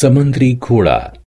સમંદ્રી ઘોડા.